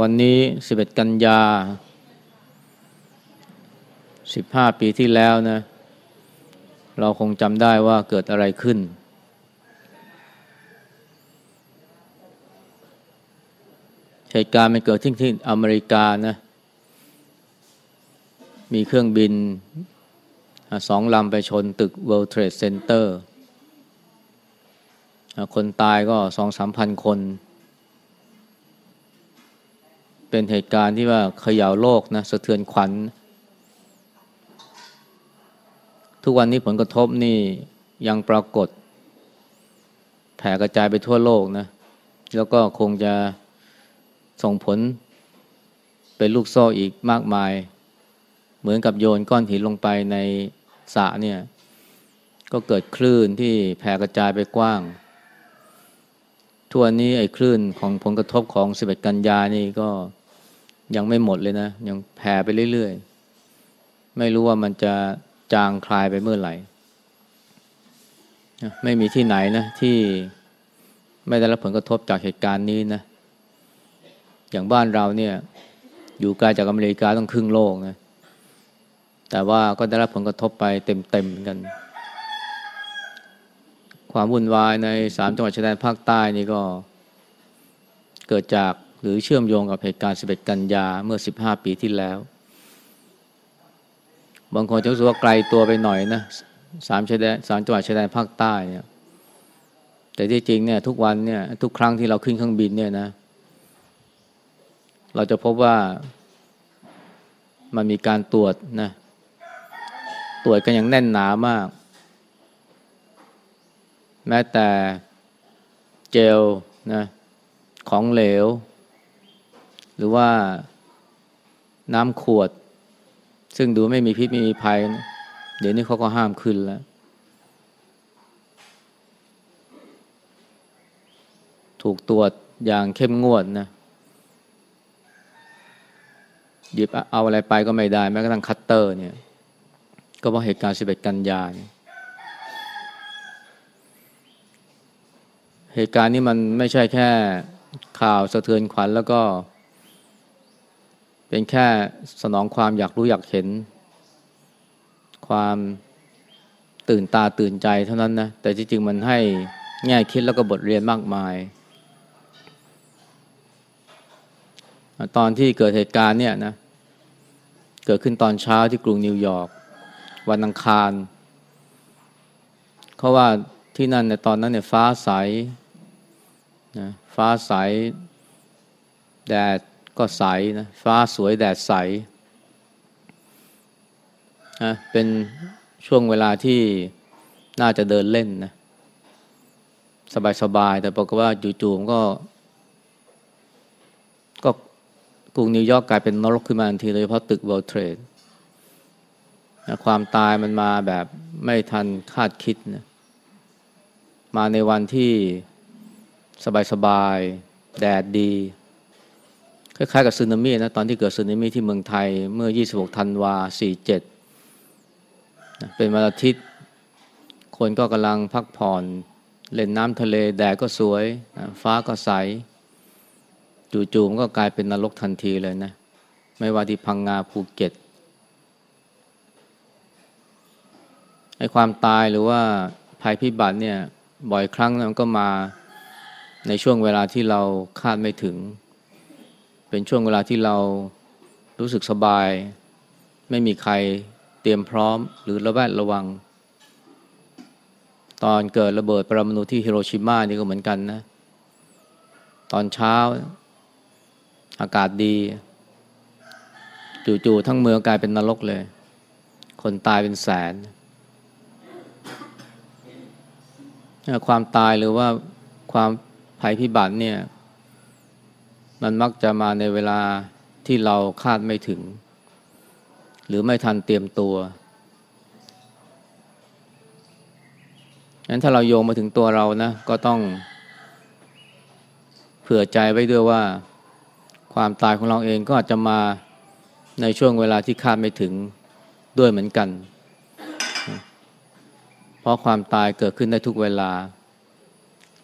วันนี้ 11 กันยา 15 ปีที่แล้วนะ เราคงจำได้ว่าเกิดอะไรขึ้น เหตุการณ์มันเกิดที่ที่อเมริกานะ มีเครื่องบินสองลำไปชนตึก World Trade Center คนตายก็สองสามพันคน เป็นเหตุการณ์ที่ว่าเขย่าโลกนะสะเทือนขวัญ ทุกวันนี้ผลกระทบนี่ยังปรากฏ แผ่กระจายไปทั่วโลกนะ แล้วก็คงจะส่งผลเป็นลูกโซ่อีกมากมาย เหมือนกับโยนก้อนหินลงไปในสระเนี่ย ก็เกิดคลื่นที่แผ่กระจายไปกว้างทุกวันนี้ไอ้คลื่นของผลกระทบของ 11 กันยานี่ก็ ยังไม่หมดเลยนะ ยังแผ่ไปเรื่อยๆ ไม่รู้ว่ามันจะจางคลายไปเมื่อไหร่ ไม่มีที่ไหนนะที่ไม่ได้รับผลกระทบจากเหตุการณ์นี้นะ อย่างบ้านเราเนี่ยอยู่ไกลจากอเมริกาต้องครึ่งโลกนะ แต่ว่าก็ได้รับผลกระทบไปเต็มๆเหมือนกัน ความวุ่นวายในสามจังหวัดชายแดนภาคใต้นี่ก็เกิดจาก หรือเชื่อมโยงกับเหตุการณ์ 11 กันยาเมื่อ 15 ปีที่แล้ว บางคนจะรู้สึกว่าไกลตัวไปหน่อยนะสามชายแดนสามจังหวัดชายแดนภาคใต้เนี่ย แต่ที่จริงเนี่ยทุกวันเนี่ยทุกครั้งที่เราขึ้นเครื่องบินเนี่ยนะ เราจะพบว่ามันมีการตรวจนะตรวจกันอย่างแน่นหนามาก แม้แต่เจลนะของเหลว หรือว่าน้ำขวด ซึ่งดูไม่มีพิษไม่มีภัยเดี๋ยวนี้เขาก็ห้ามขึ้นแล้ว ถูกตรวจอย่างเข้มงวดนะหยิบเอาอะไรไปก็ไม่ได้ แม้กระทั่งคัตเตอร์เนี่ย ก็เพราะเหตุการณ์ 11 กันยานเหตุการณ์นี้มันไม่ใช่แค่ข่าวสะเทือนขวัญแล้วก็ เป็นแค่สนองความอยากรู้อยากเห็น ความตื่นตาตื่นใจเท่านั้นนะ แต่จริงๆมันให้แง่คิดแล้วก็บทเรียนมากมาย ตอนที่เกิดเหตุการณ์เนี่ยนะ เกิดขึ้นตอนเช้าที่กรุงนิวยอร์กวันอังคาร เขาว่าที่นั่นในตอนนั้นเนี่ยฟ้าใสนะฟ้าใสแดด ก็ใสนะฟ้าสวยแดดใสนะเป็นช่วงเวลาที่น่าจะเดินเล่นนะสบายๆแต่บอกฏว่าจู่ๆก็ ก็กรุงนิวยอร์กกลายเป็นนรกขึ้นมาทันทีโดยเฉพาะตึก World Trade นะความตายมันมาแบบไม่ทันคาดคิดนะมาในวันที่สบายๆแดดดี คล้ายๆกับสึนามินะตอนที่เกิดสึนามิที่เมืองไทยเมื่อ 26 ธันวา 47 เป็นวันอาทิตย์ คนก็กำลังพักผ่อน เล่นน้ำทะเลแดดก็สวย ฟ้าก็ใส จู่ๆก็กลายเป็นนรกทันทีเลยนะ ไม่ว่าที่พังงาภูเก็ตไอ้ความตายหรือว่าภัยพิบัติเนี่ยบ่อยครั้งมันก็มาในช่วงเวลาที่เราคาดไม่ถึง เป็นช่วงเวลาที่เรารู้สึกสบาย ไม่มีใครเตรียมพร้อมหรือระแวดระวัง ตอนเกิดระเบิดปรมาณูที่ฮิโรชิมานี่ก็เหมือนกันนะ ตอนเช้าอากาศดีจู่ๆทั้งเมืองกลายเป็นนรกเลย คนตายเป็นแสน ความตายหรือว่าความภัยพิบัติเนี่ย มันมักจะมาในเวลาที่เราคาดไม่ถึง หรือไม่ทันเตรียมตัวงั้นถ้าเราโยงมาถึงตัวเรานะ ก็ต้องเผื่อใจไว้ด้วยว่า ความตายของเราเองก็อาจจะมาในช่วงเวลาที่คาดไม่ถึงด้วยเหมือนกัน เพราะความตายเกิดขึ้นได้ทุกเวลา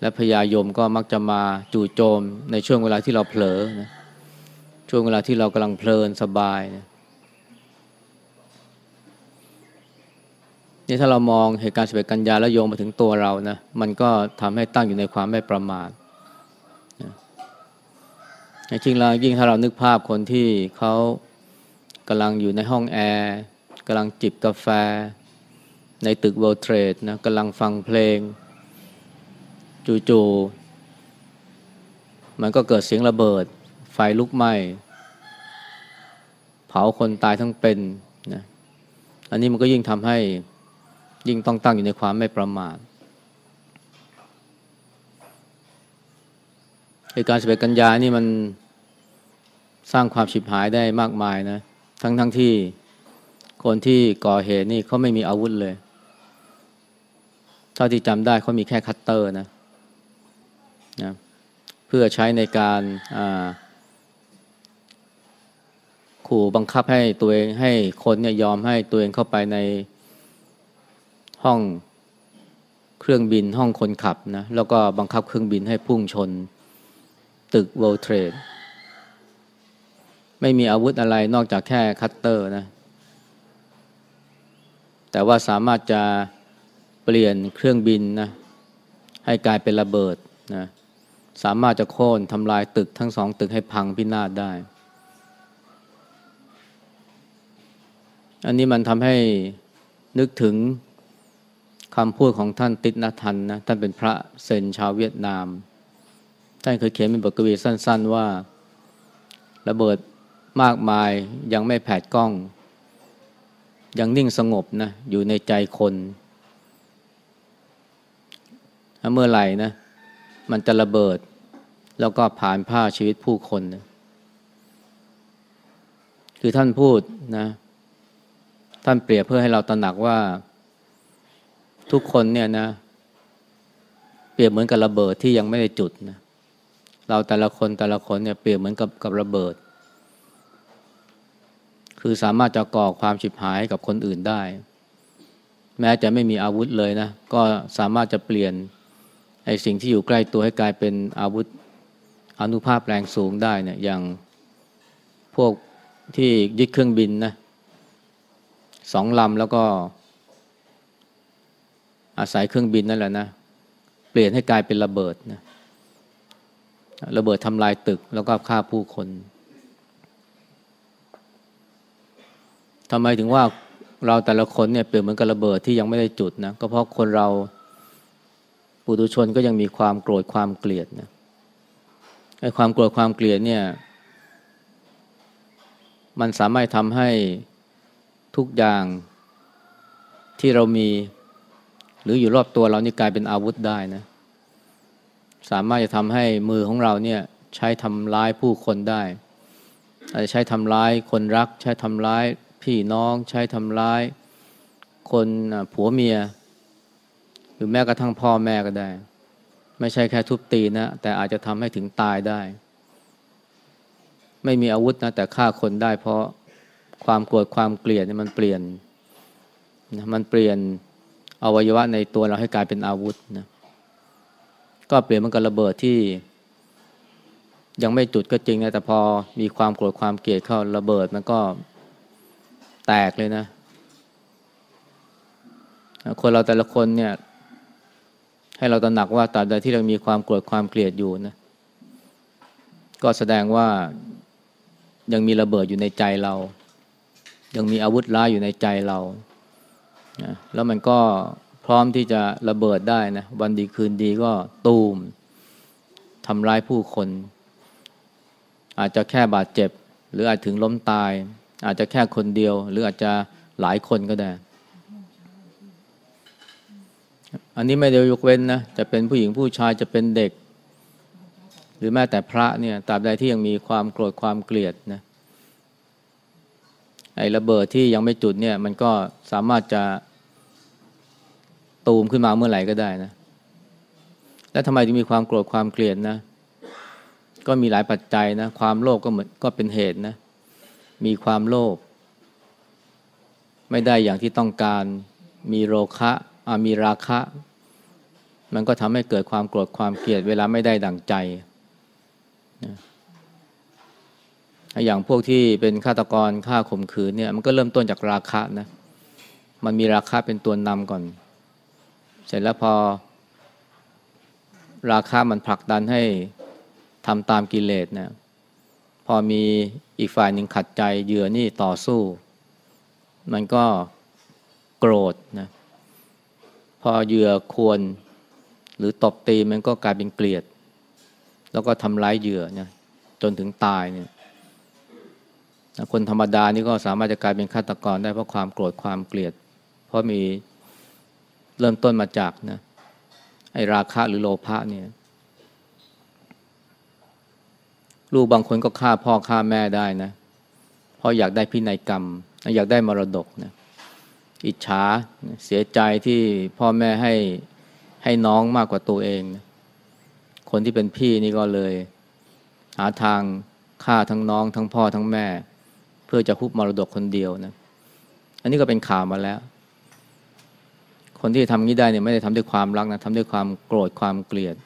และพยายมก็มักจะมาจู่โจมในช่วงเวลาที่เราเผลอนะช่วงเวลาที่เรากำลังเพลินสบายเนี่ยนี่ถ้าเรามองเหตุการณ์สิบเอ็ดกันยาแล้วโยงมาถึงตัวเรานะมันก็ทำให้ตั้งอยู่ในความไม่ประมาทจริงแล้วยิ่งถ้าเรานึกภาพคนที่เขากำลังอยู่ในห้องแอร์กำลังจิบกาแฟ ในตึก World Trade นะกำลังฟังเพลง จู่ๆมันก็เกิดเสียงระเบิด ไฟลุกไหม้เผาคนตายทั้งเป็นนะอันนี้มันก็ยิ่งทำให้ยิ่งต้องตั้งอยู่ในความไม่ประมาทเหตุการณ์สิบเอ็ดกันยานี่มันสร้างความฉิบหายได้มากมายนะ ทั้งทั้งที่คนที่ก่อเหตุนี่เขาไม่มีอาวุธเลย เท่าที่จำได้เขามีแค่คัตเตอร์นะ นะเพื่อใช้ในการขู่บังคับให้ตัวเองให้คนเนี่ยยอมให้ตัวเองเข้าไปในห้องเครื่องบินห้องคนขับนะแล้วก็บังคับเครื่องบินให้พุ่งชนตึก World Trade ไม่มีอาวุธอะไรนอกจากแค่คัตเตอร์นะ แต่ว่าสามารถจะเปลี่ยนเครื่องบินนะให้กลายเป็นระเบิด สามารถจะโค่นทำลายตึกทั้งสองตึกให้พังพินาศได้ อันนี้มันทำให้นึกถึงคำพูดของท่านติดนทันนะท่านเป็นพระเซนชาวเวียดนาม ท่านเคยเขียนเป็นบทกวีสั้น ๆ ว่า ระเบิดมากมายยังไม่แผดกล้อง ยังนิ่งสงบนะอยู่ในใจคน เมื่อไหร่นะ มันจะระเบิด แล้วก็ผ่านผ้าชีวิตผู้คนนะคือท่านพูดนะ ท่านเปรียบเพื่อให้เราตระหนักว่า ทุกคนเนี่ยนะ เปรียบเหมือนกับระเบิดที่ยังไม่ได้จุดนะเราแต่ละคนแต่ละคนเนี่ยเปรียบเหมือนกับกับระเบิด คือสามารถจะก่อความฉิบหายกับคนอื่นได้ แม้จะไม่มีอาวุธเลยนะ ก็สามารถจะเปลี่ยน ไอ้สิ่งที่อยู่ใกล้ตัวให้กลายเป็นอาวุธอนุภาพแรงสูงได้เนี่ยอย่างพวกที่ยึดเครื่องบินนะสองลำแล้วก็ อาศัยเครื่องบินนั่นแหละนะ เปลี่ยนให้กลายเป็นระเบิดนะระเบิดทำลายตึกแล้วก็ฆ่าผู้คนทำไมถึงว่าเราแต่ละคนเนี่ยเปลี่ยนเหมือนกับระเบิดที่ยังไม่ได้จุดนะก็เพราะคนเรา ปุถุชนก็ยังมีความโกรธความเกลียดนะไอ้ความโกรธความเกลียดเนี่ย มันสามารถทำให้ทุกอย่างที่เรามี หรืออยู่รอบตัวเรานี่กลายเป็นอาวุธได้นะ สามารถจะทำให้มือของเราเนี่ยใช้ทำร้ายผู้คนได้ อาจจะใช้ทำร้ายคนรัก ใช้ทำร้ายพี่น้อง ใช้ทำร้าย คนผัวเมีย หรือแม้กระทั่งพ่อแม่ก็ได้ ไม่ใช่แค่ทุบตีนะ แต่อาจจะทำให้ถึงตายได้ ไม่มีอาวุธนะ แต่ฆ่าคนได้ เพราะความโกรธความเกลียดเนี่ยมันเปลี่ยนมันเปลี่ยนอวัยวะในตัวเราให้กลายเป็นอาวุธนะก็เปลี่ยนมันกับระเบิดที่ ยังไม่จุดก็จริงนะแต่พอมีความโกรธความเกลียดเข้าระเบิดมันก็แตกเลยนะคนเราแต่ละคนเนี่ย ให้เราตระหนักว่าตราบใดที่เรามีความโกรธความเกลียดอยู่นะ ก็แสดงว่ายังมีระเบิดอยู่ในใจเรา ยังมีอาวุธร้ายอยู่ในใจเรานะแล้วมันก็พร้อมที่จะระเบิดได้นะ วันดีคืนดีก็ตูมทำร้ายผู้คน อาจจะแค่บาดเจ็บ หรืออาจถึงล้มตาย อาจจะแค่คนเดียว หรืออาจจะหลายคนก็ได้ อันนี้ไม่ได้ยกเว้นนะ จะเป็นผู้หญิงผู้ชายจะเป็นเด็ก หรือแม้แต่พระเนี่ยตราบใดที่ยังมีความโกรธความเกลียดนะไอ้ระเบิดที่ยังไม่จุดเนี่ย มันก็สามารถจะตูมขึ้นมาเมื่อไหร่ก็ได้นะ แล้วทำไมถึงมีความโกรธความเกลียดนะ ก็มีหลายปัจจัยนะ ความโลภก็เหมือนก็เป็นเหตุนะ มีความโลภไม่ได้อย่างที่ต้องการ มีโรคะ มีราคะ มันก็ทำให้เกิดความโกรธความเกลียดเวลาไม่ได้ดั่งใจนะอย่างพวกที่เป็นฆาตกรฆ่าข่มขืนเนี่ยมันก็เริ่มต้นจากราคะนะ มันมีราคะเป็นตัวนำก่อน เสร็จแล้วพอ ราคามันผลักดันให้ทำตามกิเลสนะพอมีอีกฝ่ายหนึ่งขัดใจเหยื่อนี่ต่อสู้ มันก็โกรธนะ อเหยื่อควร หรือตบตีมันก็กลายเป็นเกลียด แล้วก็ทำร้ายเหยื่อเนี่ยจนถึงตายเนี่ยคนธรรมดานี่ก็สามารถจะกลายเป็นฆาตกรได้เพราะความโกรธความเกลียด เพราะมีเริ่มต้นมาจากนะไอราคะหรือโลภะเนี่ยลูกบางคนก็ฆ่าพ่อฆ่าแม่ได้นะเพราะอยากได้พินัยกรรม อยากได้มรดกนะ อิจฉาเสียใจที่พ่อแม่ให้ให้น้องมากกว่าตัวเอง คนที่เป็นพี่นี่ก็เลย หาทางฆ่าทั้งน้อง ทั้งพ่อทั้งแม่ เพื่อจะคุบมรดกคนเดียวนะ อันนี้ก็เป็นข่าวมาแล้ว คนที่ทำนี้ได้เนี่ยไม่ได้ทำด้วยความรักนะทำด้วยความโกรธความเกลียด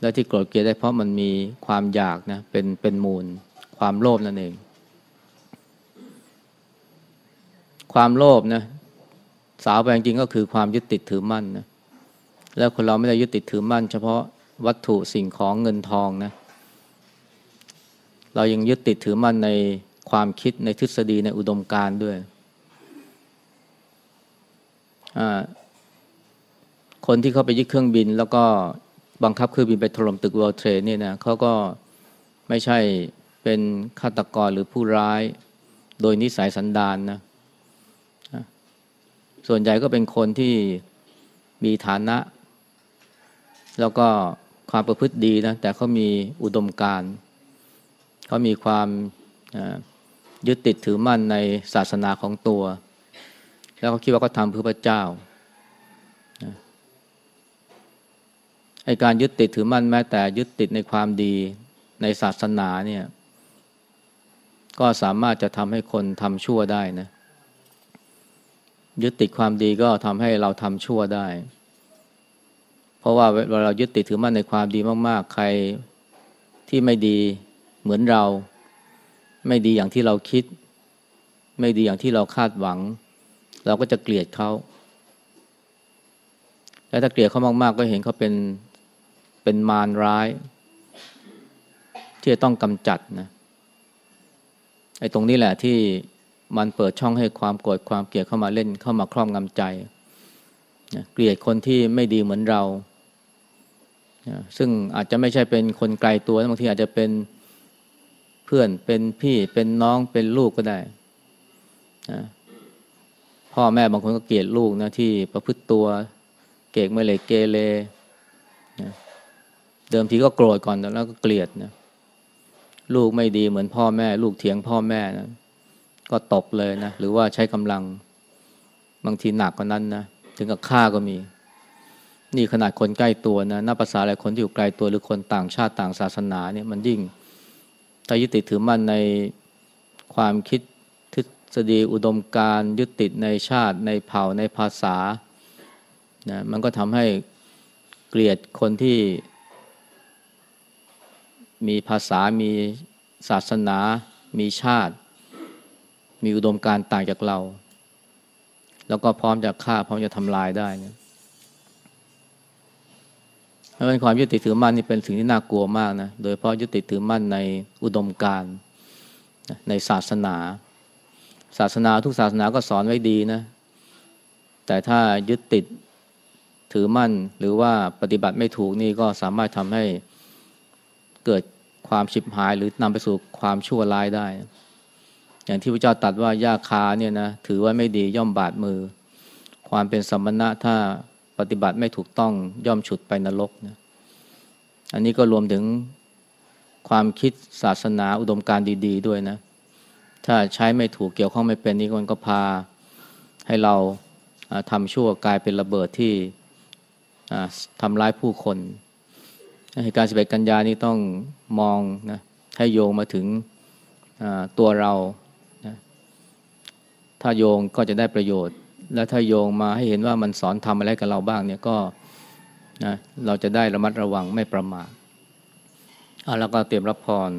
และที่โกรธเกลียดได้เพราะมันมีความอยากนะเป็นเป็นมูล ความโลภนั่นเอง ความโลภนะ สาวไปจริงก็คือความยึดติดถือมั่นนะแล้วคนเราไม่ได้ยึดติดถือมั่น เฉพาะวัตถุสิ่งของเงินทองนะเรายังยึดติดถือมั่นในความคิดในทฤษฎีในอุดมการณ์ด้วย คนที่เขาไปยึดเครื่องบิน แล้วก็บังคับเครื่องบินไปถล่มตึก World Trade เนี่ยนะเขาก็ไม่ใช่เป็นฆาตกรหรือผู้ร้าย โดยนิสัยสันดานนะ ส่วนใหญ่ก็เป็นคนที่มีฐานะ แล้วก็ความประพฤติดีนะแต่เขามีอุดมการเขามีความยึดติดถือมั่นในศาสนาของตัว แล้วเขาคิดว่าเขาทำเพื่อพระเจ้าไอการยึดติดถือมั่นแม้แต่ยึดติดในความดีในศาสนาเนี่ย ก็สามารถจะทำให้คนทำชั่วได้นะ ยึดติดความดีก็ทำให้เราทำชั่วได้ เพราะว่าเวลาเรายึดติดถือมั่นในความดีมากๆ ใครที่ไม่ดีเหมือนเรา ไม่ดีอย่างที่เราคิด ไม่ดีอย่างที่เราคาดหวัง เราก็จะเกลียดเขาแล้วถ้าเกลียดเขามาก ๆ ก็เห็นเขาเป็นเป็นมารร้าย ที่จะต้องกำจัดนะไอ้ตรงนี้แหละที่ มันเปิดช่องให้ความโกรธความเกลียดเข้ามาเล่นเข้ามาครอบงำใจเกลียดคนที่ไม่ดีเหมือนเราซึ่งอาจจะไม่ใช่เป็นคนไกลตัวบางทีอาจจะเป็นเพื่อนเป็นพี่เป็นน้องเป็นลูกก็ได้พ่อแม่บางคนก็เกลียดลูกนะที่ประพฤติตัวเกกไม่เลยเกเรเดิมทีก็โกรธก่อนแล้วก็เกลียดนะลูกไม่ดีเหมือนพ่อแม่ ลูกเถียงพ่อแม่นะ ก็ตบเลยนะ หรือว่าใช้กำลังบางทีหนักกว่านั้นนะ ถึงกับฆ่าก็มี นี่ขนาดคนใกล้ตัวนะนับภาษาอะไรคนที่อยู่ไกลตัวหรือคนต่างชาติต่างศาสนาเนี่ยมันยิ่งถ้ายึดติดถือมั่นในความคิดทฤษฎีอุดมการยึดติดในชาติในเผ่าในภาษานะมันก็ทำให้เกลียดคนที่ มีภาษามีศาสนา มีชาติ มีอุดมการต่างจากเรา แล้วก็พร้อมจะฆ่า พร้อมจะทำลายได้เนี่ยเป็นความยึดติดถือมั่นนี่เป็นสิ่งที่น่ากลัวมากนะ โดยเพราะยึดติดถือมั่นในอุดมการในศาสนา ศาสนาทุกศาสนาก็สอนไว้ดีนะ แต่ถ้ายึดติดถือมั่นหรือว่าปฏิบัติไม่ถูกนี่ก็สามารถทำให้เกิดความฉิบหายหรือนำไปสู่ความชั่วร้ายได้ อย่างที่พระเจ้าตัดว่ายาคาเนี่ยนะถือว่าไม่ดีย่อมบาดมือ ความเป็นสมณะถ้าปฏิบัติไม่ถูกต้องย่อมฉุดไปนรกนะอันนี้ก็รวมถึงความคิดศาสนาอุดมการดี ๆด้วยนะ ถ้าใช้ไม่ถูกเกี่ยวข้องไม่เป็นนี่มันก็พาให้เราทำชั่วกลายเป็นระเบิดที่ทำร้ายผู้คนเหตุการณ์สิบเอ็ดกันยานี้ต้องมองนะให้โยงมาถึงตัวเรา ถ้าโยงก็จะได้ประโยชน์ และถ้าโยงมาให้เห็นว่ามันสอนทำอะไรกับเราบ้างเนี่ยก็นะเราจะได้ระมัดระวังไม่ประมาทเอาแล้วก็เตรียมรับพร